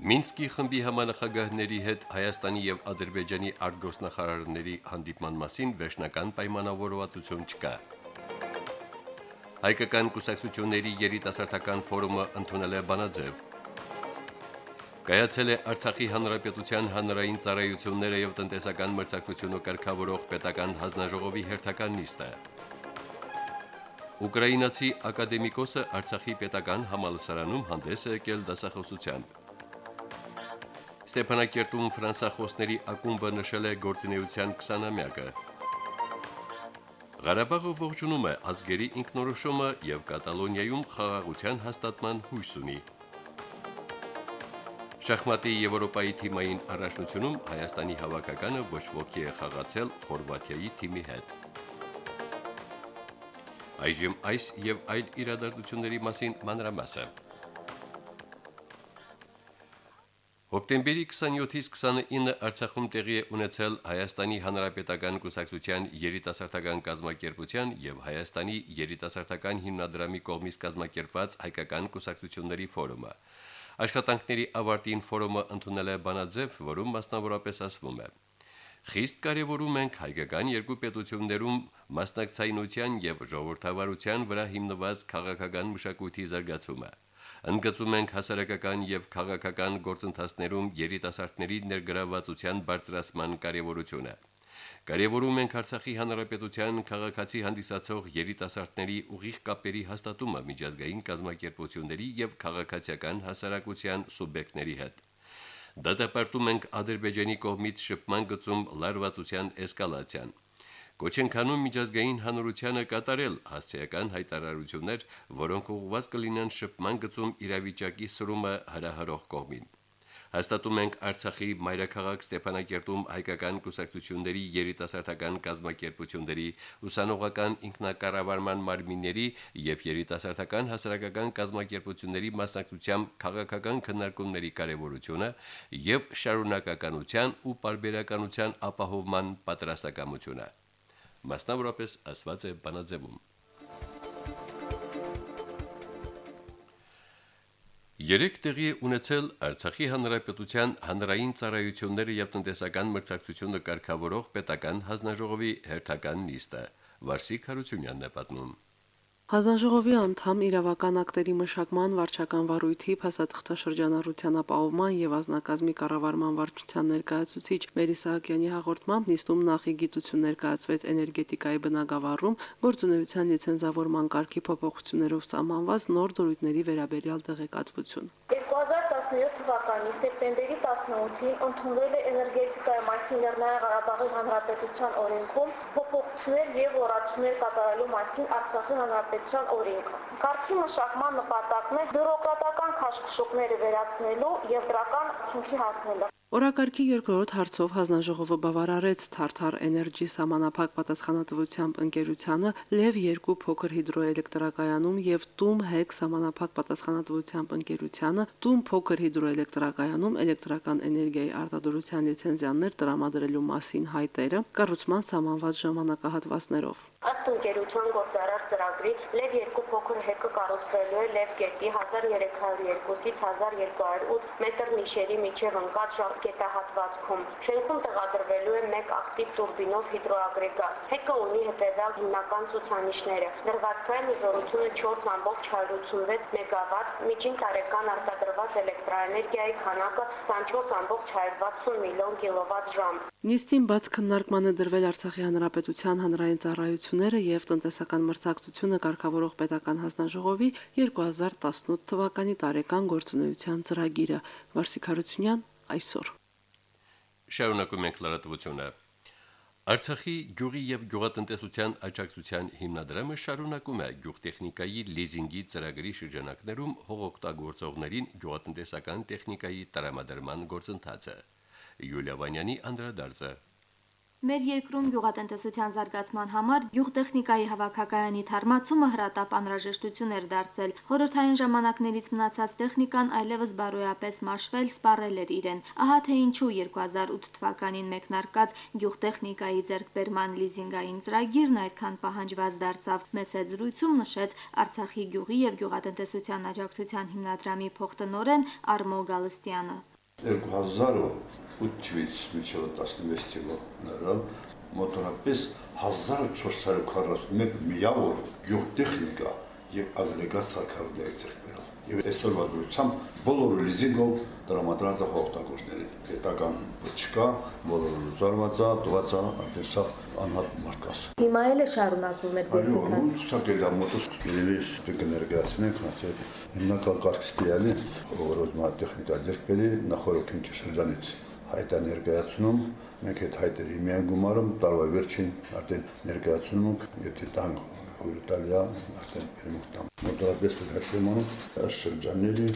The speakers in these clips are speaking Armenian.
Մինսկի խմբի համանախագահների հետ Հայաստանի եւ Ադրբեջանի արտգործնախարարների հանդիպման մասին վերջնական պայմանավորվածություն չկա։ Հայկական կուսակցությունների երիտասարդական ֆորումը ընդունել է բանաձև։ Կայացել է Արցախի հանրապետության հանրային ծառայությունները եւ տնտեսական մրցակցությունը կարգավորող պետական հանձնաժողովի հերթական նիստը։ Ուկրաինացի ակադեմիկոսը Արցախի պետական համալսարանում հանդես է եկել դասախոսությամբ։ Ստեփանակերտում ֆրանսախոսների ակումբը նշել է գործունեության 20-ամյակը։ Ղարաբաղը ողջունում է ազգերի ինքնորոշումը եւ Կատալոնիայում խաղաղության հաստատման հույս ունի։ Շախմատի Եվրոպայի թիմային առաջնությունում Հայաստանի հավաքականը ոչ ոքի է խաղացել Խորվաթիայի թիմի հետ։ Այժմ այս եւ այլ իրադարձությունների մասին մանրամասը։ Հոկտեմբերի 27-ից 29-ը Արցախում տեղի է ունեցել Հայաստանի Հանրապետական Կուսակցության երիտասարդական կազմակերպության եւ Հայաստանի երիտասարդական հիմնադրամի կողմից կազմակերպված հայկական կուսակցությունների ֆորումը։ Աշխատանքների ավարտին ֆորումը ընդունել է բանաձև, որում մասնավորապես ասվում է. Խիստ կարևորում ենք հայկական երկու պետություններում մասնակցայնության եւ ժողովրդավարության վրա հիմնված քաղաքական մշակույթի զարգացումը։ Ընդգծում ենք հասարակական եւ քաղաքական գործընթացներում երիտասարդների ներգրավվածության բարձրացման կարևորությունը։ Կարևորում ենք Արցախի հանրապետության քաղաքացի հանդիսացող երիտասարդների ուղիղ կապերի հաստատումը միջազգային կազմակերպությունների եւ քաղաքացիական հասարակության սուբյեկտների հետ։ Դատապարտում ենք Ադրբեջանի կողմից շփման գծում լարվածության էսկալացիան։ Կոչ ենք անում միջազգային հանրությանը կատարել հասցեական հայտարարություններ, որոնք ուղղված կլինեն շփման գծում իրավիճակի սրումը հրահրող կողմին։ Հաստատում ենք Արցախի մայրաքաղաք Ստեփանակերտում հայկական կուսակցությունների երիտասարդական կազմակերպությունների, ուսանողական ինքնակառավարման մարմինների եւ երիտասարդական հասարակական կազմակերպությունների մասնակցությամբ քաղաքական քննարկումների կարեւորությունը եւ շարունակականության ու պարբերականության ապահովման պատրաստակամությունը մասնավորապես ասված է բանաձևում։ Երեք տեղի ունեցել Արցախի հանրապետության հանրային ծառայությունները եւ տնտեսական մրցակցությունը կարգավորող պետական հանձնաժողովի հերթական նիստը։ Վարսիկ Հարությունյանն է պատմում. Հանձնաժողովի անդամ իրավական ակտերի մշակման վարչական վարույթի փաստաթղթաշրջանառության ապահովման եւ ազնագազմի կառավարման վարչության ներկայացուցիչ Մերի Սահակյանի հաղորդմամբ նիստում նախի գիտություն ներկայացվեց էներգետիկայի բնագավառում գործունեության լիցենզավորման կարգի փոփոխություններով սահմանված նոր դրույթների վերաբերյալ տեղեկատվություն։ 2017 թվականի սեպտեմբերի 18-ին ընդունվել է էներգետիկայի մասին Լեռնային Ղարաբաղի Հանրապետության օրենքում փոփոխություններ եւ որացումներ կատարելու մասին Արցախի Հանրապետության օրենքը։ Կարգի մշակման նպատակն է բյուրոկրատական քաշքշուկները վերացնելու եւ դրական ցունքի հասնելը։ Օրակարգի երկրորդ հարցով հանձնաժողովը բավարարեց Թարթար Էներգի սահմանափակ պատասխանատվությամբ ընկերությանը Լև 2 փոքր հիդրոէլեկտրակայանում եւ Տում Հեկ սահմանափակ պատասխանատվությամբ ընկերությանը Տում փոքր հիդրոէլեկտրակայանում էլեկտրական էներգիայի արտադրության լիցենզիաներ տրամադրելու մասին հայտերը կառուցման սահմանված ժամանակահատվածներով։ Ըստ ընկերության գործարար ծրագրի Լև 2 փոքր հեկը կառուցվելու է Լև գետի 1302-ից 1208 մետր նիշերի միջև ընկած կետահատվածքում։ Շենքում տեղադրվելու է մեկ ակտիվ տուրբինով հիդրոագրեգատ։ Հեկը ունի հետևյալ հիմնական ցուցանիշները. դրվածքային զորությունը 4.186 մեգավատ, միջին տարեկան արտադրված էլեկտրաէներգիայի քանակը 24.160 միլիոն կիլովատ-ժամ։ Նիստին բաց քննարկմանը դրվել Արցախի հանրապետության հանրային ծառայությունները եւ տնտեսական մրցակցությունը կարգավորող պետական հանձնաժողովի 2018 թվականի տարեկան գործունեության ծրագիրը Վարսիկ Հարությունյան այսօր Շարունակում ենք լրատվությունը Արցախի գյուղի եւ գյուղատնտեսության աջակցության հիմնադրամը շարունակում է գյուղտեխնիկայի լիզինգի ծրագրի շրջանակներում հողօգտագործողներին գյուղատնտեսական տեխնիկայի տրամադրման գործընթացը։ Յուլիա Վանյանի անդրադարձը։ Մեր երկրում գյուղատնտեսության զարգացման համար գյուղտեխնիկայի հավաքակայանի թարմացումը հրատապ անհրաժեշտություն էր դարձել։ Խորհրդային ժամանակներից մնացած տեխնիկան այլևս բարոյապես մաշվել, սպառել էր իրեն։ Ահա թե ինչու 2008 թվականին մեկնարկած գյուղտեխնիկայի ձեռքբերման լիզինգային ծրագիրն այդքան պահանջված դարձավ։ Մեծ զրույցում նշեց Արցախի գյուղի եւ գյուղատնտեսության աջակցության հիմնադրամի փոխտնօրեն Արմո Գալստյանը։ 2008-ից մինչև 16 թվականները մոտորապես 1441 միավոր գյուղտեխնիկա եւ ագրեգատ սարքավորներ ձեռք բերել։ Եվ այսօրվա դրությամբ բոլոր լիզինգով դրամատրած օգտագործներին պետական չկա, բոլորը զարված է, տված է, արդեն սա անհատ մարդկաս։ Հիմա էլ է շարունակվում այդ գործընթացը։ Սա գելա մոտոս երևի ստուգ ներկայացնենք, հացի հիմնական կարգստիալի օրոզմա տեխնիկա ձեռք բերի նախորոքին շրջանից հայտա ներկայացնում մենք այդ հայտերի միայն գումարում տարվա վերջին արդեն ներկայացնում ենք եթե տանք Հորիտալիա արդեն երմուտամ մոտավորապես հաշվեմանում շրջանների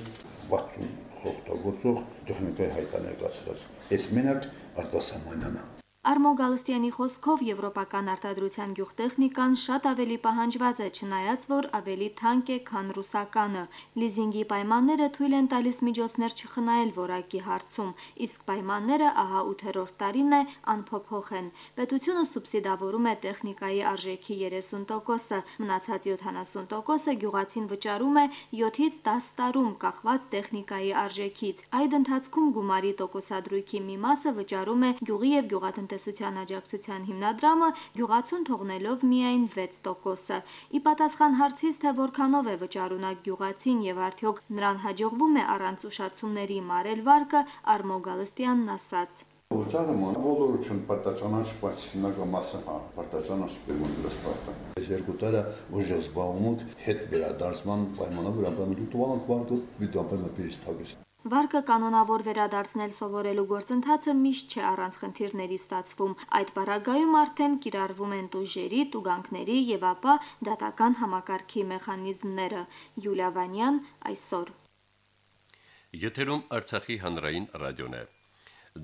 60 օգտագործող տեխնիկայի հայտա ներկայացրած այս մենակ արտասահմանյանը Արմո Գալստյանի խոսքով եվրոպական արտադրության գյուղտեխնիկան շատ ավելի պահանջված է, չնայած որ ավելի թանկ է, քան ռուսականը։ Լիզինգի պայմանները թույլ են տալիս միջոցներ չխնայել որակի հարցում, իսկ պայմանները ահա 8-րդ տարին է անփոփոխ են։ Պետությունը սուբսիդավորում է տեխնիկայի արժեքի 30%-ը, մնացած 70%-ը գյուղացին վճարում է 7-ից 10 տարում կախված տեխնիկայի արժեքից։ Այդ ընթացքում գումարի տոկոսադրույքի մի մասը վճարում է գյուղի եւ գյուղատնտեսության տնտեսության աջակցության հիմնադրամը գյուղացուն թողնելով միայն 6%-ը։ Ի պատասխան հարցից, թե որքանով է վճարունակ գյուղացին եւ արդյոք նրան հաջողվում է առանց ուշացումների մարել վարկը, Արմո Գալստյանն ասաց. Ոչարը ման բոլորը պարտաճանաչ, բայց հիմնական մասը հա պարտաճանաչ բերում դրս պարտա։ Այս երկու տարը ուժը զբաղվում հետ վերադարձման պայմանով վրապամի դուտուանք վարկը վիդապը մտից թագես։ Վարկը կանոնավոր վերադարձնել սովորելու գործընթացը միշտ չէ առանց խնդիրների ստացվում։ Այդ բարագայում արդեն կիրառվում են տուժերի, տուգանքների եւ ապա դատական համակարգի մեխանիզմները։ Յուլիա Վանյան այսօր։ Եթերում Արցախի հանրային ռադիոն է։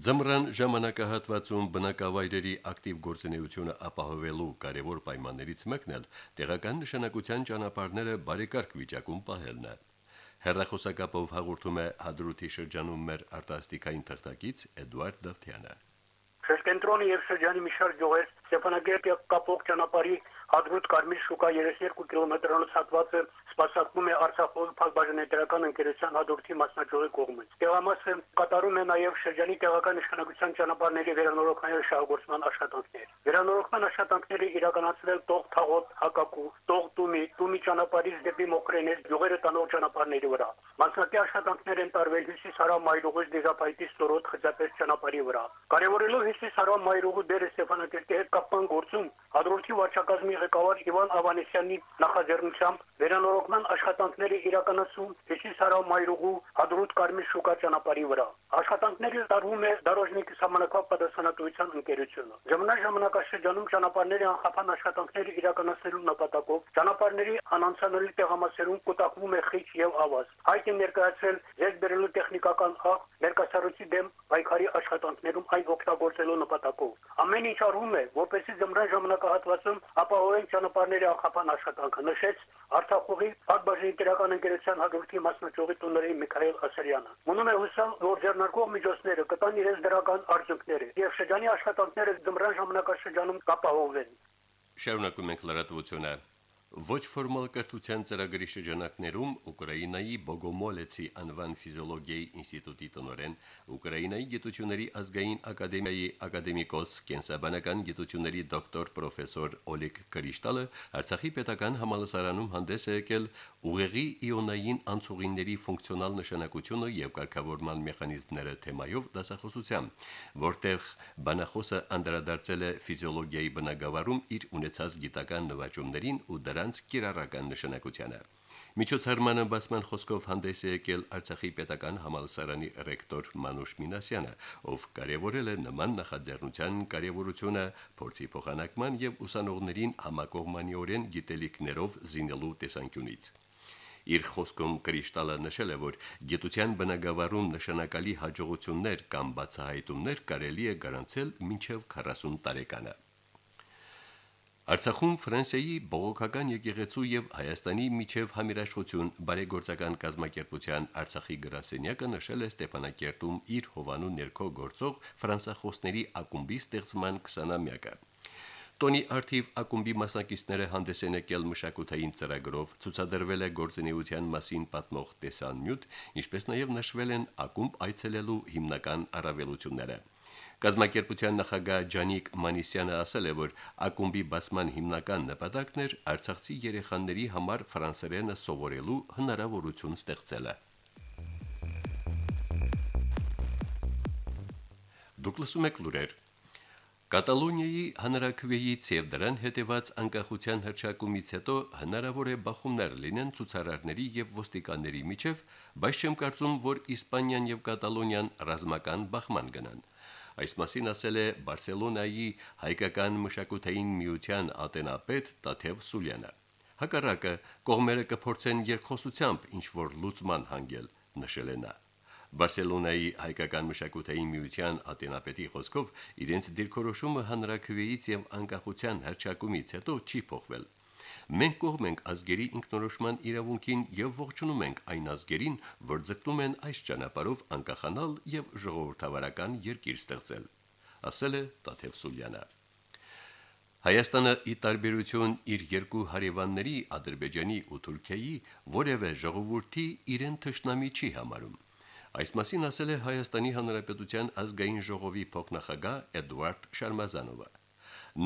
Ձմռան ժամանակահատվածում բնակավայրերի ակտիվ գործունեությունը ապահովելու կարևոր պայմաններից մեկն էլ տեղական նշանակության ճանապարհները բարեկարգ վիճակում պահելն է։ Հերրախոսակապով հաղորդում է Հադրութի շրջանում մեր արտասթիկային թղթակից Էդուարդ Դավթյանը։ Շրջենտրոնի եւ շրջանի մի շարք գյուղեր Ստեփանագերտի կապող ճանապարհի Հադրութ Կարմիր շուկա 32 կիլոմետրանոց հատվածը սպասարկվում է Արցախով փակbaşıնետերական ընկերության հաջորդի մասնաճյուղի կողմից։ Տեղամասը կատարում է նաև շրջանի տեղական նշանակության ճանապարհների վերանորոգման շահգործման աշխատանքներ։ Վերանորոգման աշխատանքները իրականացվել Տող Թաղոտ, Հակակու, Տող Տումի, Տումի ճանապարհից դեպի Մոկրենես գյուղերը տանող ճանապարհների վրա։ Մասնակի աշխատանքներ են տարվել Հյուսիս Հարավ Մայրուղուց Դեզապայտի Ստորոտ Խծապես ճանապարհի վրա։ Կարևորելով Հյուսիս Հարավ Մայրուղու դերը Ստեփանակերտի հետ կապման գործում հադրութի վարչակազմի ղեկավար Իվան Ավանեսյանի նախաձեռնությամբ վերանորոգման աշխատանքները իրականացում Հյուսիս-Հարավ Մայրուղու Հադրուտ Կարմիր շուկա ճանապարհի վրա։ Աշխատանքները տարվում է Դարոժնիկի համանակապ պատասխանատվության ընկերությունը։ Ժամանակ ժամանակաշրջանում ճանապարհների անխափան աշխատանքները իրականացնելու նպատակով ճանապարհների անանցանելի տեղամասերում կուտակվում է խիչ եւ ավազ։ Հայտ է ներկայացել ձեռբերելու տեխնիկական աղ ներկայացարույցի դեմ պայքարի աշխատանքներում այն օգտագործելու նպատակով։ Ամեն ինչ արվում է, որպեսզի ժամանակահատվածում ապահովեն ճանապարհների աղքապան աշխատանքը, նշեց Արցախի Հակբաժի տերական ընկերության հաջորդի մասնաճյուղի տուների Միքայել Ասարյանը։ Մնում է հուսալ, որ ձեռնարկող միջոցները կտան իրենց դրական արդյունքները եւ շրջանի աշխատանքները զմրան ժամանակաշրջանում կապահովեն։ Շարունակում ենք լրատվությունը։ Ոչ ֆորմալ կրթության ծրագրի շրջանակներում Ուկրաինայի Բոգոմոլեցի անվան ֆիզիոլոգիայի ինստիտուտի տնօրեն, Ուկրաինայի գիտությունների ազգային ակադեմիայի ակադեմիկոս, կենսաբանական գիտությունների դոկտոր պրոֆեսոր Օլեգ Կրիշտալը Արցախի պետական համալսարանում հանդես է եկել ուղեղի իոնային անցուղիների ֆունկցիոնալ նշանակությունը եւ կարգավորման մեխանիզմները թեմայով դասախոսությամբ, որտեղ բանախոսը անդրադարձել է ֆիզիոլոգիայի բնագավառում իր ունեցած գիտական նվաճումներին ու դրա դրանց կիրառական նշանակությանը։ Միջոցառմանը բացման խոսքով հանդես է եկել Արցախի պետական համալսարանի ռեկտոր Մանուշ Մինասյանը, ով կարևորել է նման նախաձեռնության կարևորությունը փորձի փոխանակման եւ ուսանողներին համակողմանիորեն գիտելիքներով զինելու տեսանկյունից։ Իր խոսքում Կրիշտալը նշել է, որ գիտության բնագավառում նշանակալի հաջողություններ կամ բացահայտումներ կարելի է գրանցել մինչև 40 տարեկանը։ Արցախում Ֆրանսիայի բողոքական եկեղեցու եւ Հայաստանի միջև համիրաշխություն բարեգործական կազմակերպության Արցախի գրասենյակը նշել է Ստեփանակերտում իր հովանու ներքո գործող ֆրանսախոսների ակումբի ստեղծման 20-ամյակը։ Տոնի Արթիվ ակումբի մասնակիցները հանդես են եկել մշակութային ծրագրով, ցուցադրվել է գործունեության մասին պատմող տեսանյութ, ինչպես նաև նշվել են ակումբ այցելելու հիմնական առավելությունները։ Կազմակերպության նախագահ Ջանիկ Մանիսյանը ասել է, որ ակումբի բացման հիմնական նպատակն էր արցախցի երեխաների համար ֆրանսերենը սովորելու հնարավորություն ստեղծելը։ Դուք լսում եք լուրեր։ Կատալոնիայի հանրակրվեից եւ դրան հետևած անկախության հռչակումից հետո հնարավոր է բախումներ լինեն ցուցարարների եւ ոստիկանների միջև, բայց չեմ կարծում, որ Իսպանիան եւ Կատալոնիան ռազմական բախման գնան։ Այս մասին ասել է Բարսելոնայի հայկական մշակութային միության ատենապետ Տաթև Սուլյանը։ Հակառակը կողմերը կփորձեն երկխոսությամբ ինչ որ լուծման հանգել, նշել է նա։ Բարսելոնայի հայկական մշակութային միության ատենապետի խոսքով իրենց դիրքորոշումը հանրակրվեից եւ անկախության հրճակումից հետո չի փոխվել։ Մենք կողմ ենք ազգերի ինքնորոշման իրավունքին եւ ողջունում ենք այն ազգերին, որ ձգտում են այս ճանապարհով անկախանալ եւ ժողովրդավարական երկիր ստեղծել, ասել է Տաթև Սուլյանը։ Հայաստանը ի տարբերություն իր երկու հարևանների Ադրբեջանի ու Թուրքիայի որևէ ժողովրդի իրեն թշնամի չի համարում։ Այս մասին ասել է Հայաստանի Հանրապետության ազգային ժողովի փոխնախագահ Էդուարդ Շարմազանովը։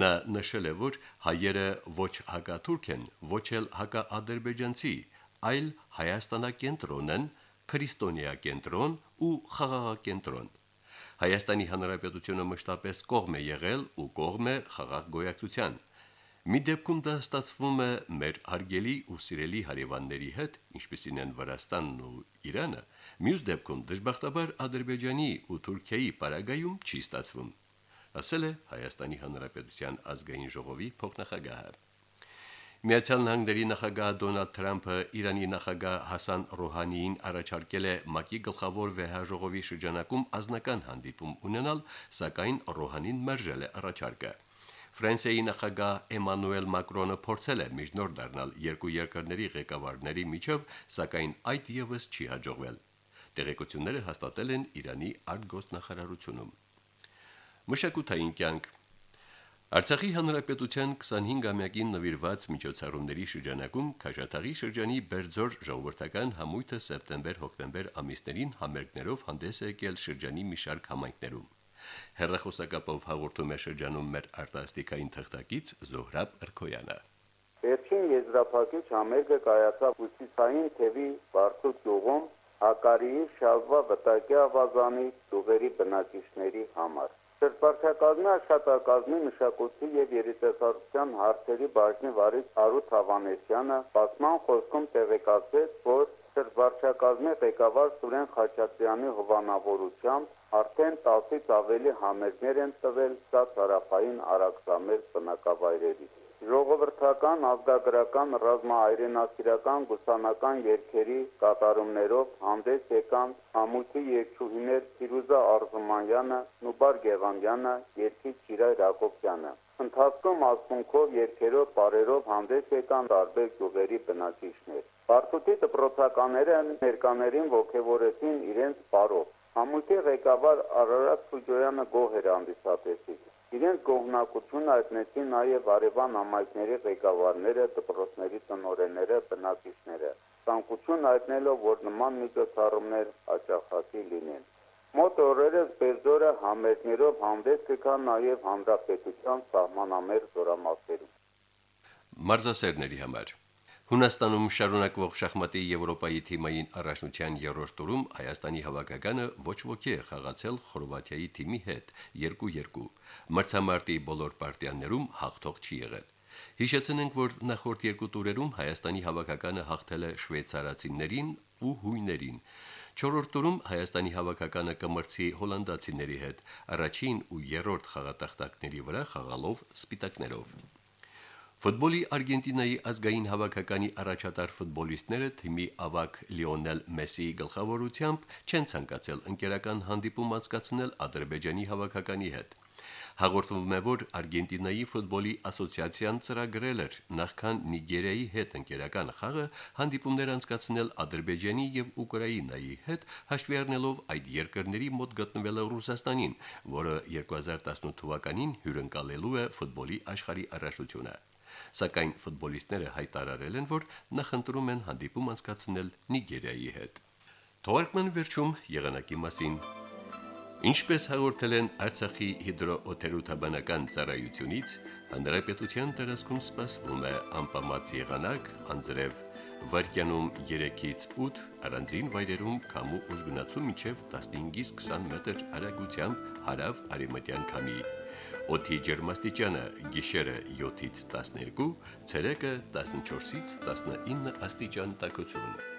Նա նշել է, որ հայերը ոչ հակաթուրք են, ոչ էլ հակաադրբեջանցի, այլ հայաստանակենտրոն են, քրիստոնեակենտրոն ու խաղաղակենտրոն։ Հայաստանի Հանրապետությունը մշտապես կողմ է եղել ու կողմ է խաղաղ գոյակցության։ Մի դեպքում դա ստացվում է մեր հարգելի ու սիրելի հարևանների հետ, ինչպիսին են Վրաստանն ու Իրանը, մյուս դեպքում դժբախտաբար Ադրբեջանի ու Թուրքիայի պարագայում չի ստացվում ասել է Հայաստանի Հանրապետության ազգային ժողովի փոխնախագահը։ Միացյալ Նահանգների նախագահ Դոնալդ Թրամփը Իրանի նախագահ Հասան Ռոհանիին առաջարկել է ՄԱԿ-ի գլխավոր վեհաժողովի շրջանակում ազնական հանդիպում ունենալ, սակայն Ռոհանին մերժել է առաջարկը։ Ֆրանսիայի նախագահ Էմանուել Մակրոնը փորձել է միջնորդ դառնալ երկու երկրների ղեկավարների միջև, սակայն այդ եւս չի հաջողվել։ Տեղեկությունները հաստատել են Իրանի արտգոսնախարարությունում։ Մշակութային կյանք Արցախի հանրապետության 25-ամյակին նվիրված միջոցառումների շրջանակում Քաշաթաղի շրջանի Բերձոր ժողովրդական համույթը սեպտեմբեր-հոկտեմբեր ամիսներին համերգներով հանդես է եկել շրջանի մի շարք համայնքներում։ Հերրախոսակապով հաղորդում է շրջանում մեր արտասթիկային թղթակից Զոհրաբ Ըրքոյանը։ Վերջին եզրափակիչ համերգը կայացավ Հուսիսային թևի Վարդուկ գյուղում Հակարիի Շալվա վտակի ավազանի գյուղերի բնակիչների համար։ Սրբարչակազմի աշխատակազմի մշակույթի եւ երիտասարդության հարցերի բաժնի վարիչ Արութ Հավանեսյանը բացման խոսքում տեղեկացրեց, որ Սրբարչակազմի ղեկավար Սուրեն Խաչատրյանի հովանավորությամբ արդեն 10-ից ավելի համերգներ են տվել սա հարավային Արաքսամեր բնակավայրերից ժողովրդական, ազգագրական, ռազմաայրենասիրական, գուսանական երգերի կատարումներով հանդես եկան Համույթի երգչուհիներ Ֆիրուզա Արզումանյանը, Նուբար Գեղամյանը, երգիչ Շիրայր Հակոբյանը։ Ընթացքում ասմունքով, երգերով, բարերով հանդես եկան տարբեր գյուղերի բնակիչներ։ Բարդուտի դպրոցականները ներկաներին ողջևորեցին իրենց բարով։ Համույթի ղեկավար Արարատ Սուջոյանը գոհ էր հանդիսատեսից։ Իրենց գողնակությունը հայտնեցին նաև արևան ամայքների ղեկավարները, դպրոցների տնօրենները, բնակիչները, ցանկություն հայտնելով, որ նման միջոցառումներ հաճախակի լինեն։ Մոտ օրերս Բերձորը համերգներով հանդես կգան նաև հանրապետության սահմանամերձ զորամասերում։ Մարզասերների համար Հունաստանում շարունակվող շախմատի Եվրոպայի թիմային առաջնության երրորդ տուրում Հայաստանի հավաքականը ոչ ոքի է խաղացել Խորվաթիայի թիմի հետ 2-2։ Մրցամարտի բոլոր պարտիաներում հաղթող չի եղել։ Հիշեցնենք, որ նախորդ երկու տուրերում Հայաստանի հավաքականը հաղթել է շվեյցարացիներին ու հույներին։ Չորրորդ տուրում Հայաստանի հավաքականը կմրցի հոլանդացիների հետ, առաջին ու երրորդ խաղատախտակների վրա խաղալով սպիտակներով։ Ֆուտբոլի Արգենտինայի ազգային հավաքականի առաջատար ֆուտբոլիստները թիմի ավակ Լիոնել Մեսսիի գլխավորությամբ չեն ցանկացել ընկերական հանդիպում անցկացնել Ադրբեջանի հավաքականի հետ։ Հաղորդվում է, որ Արգենտինայի ֆուտբոլի ասոցիացիան ծրագրել էր նախքան Նիգերիայի հետ ընկերական խաղը հանդիպումներ անցկացնել Ադրբեջանի եւ Ուկրաինայի հետ, հաշվի առնելով այդ երկրների մոտ գտնվելը Ռուսաստանին, որը 2018 թվականին հյուրընկալելու է ֆուտբոլի աշխարհի առաջությունը սակայն ֆուտբոլիստները հայտարարել են, որ նախընտրում են հանդիպում անցկացնել Նիգերիայի հետ։ Թողարկման վերջում եղանակի մասին Ինչպես հաղորդել են Արցախի հիդրոօթերոթաբանական ծառայությունից, հանրապետության տարածքում սպասվում է անպամած եղանակ, անձրև վարկյանում 3-ից 8, առանձին վայրերում կամու ուժգնացում մինչև 15-ից 20 մետր արագությամբ հարավ արևմտյան քամի։ Օդի ջերմաստիճանը՝ գիշերը 7-ից 12, ցերեկը 14-ից 19 աստիճան տաքություն։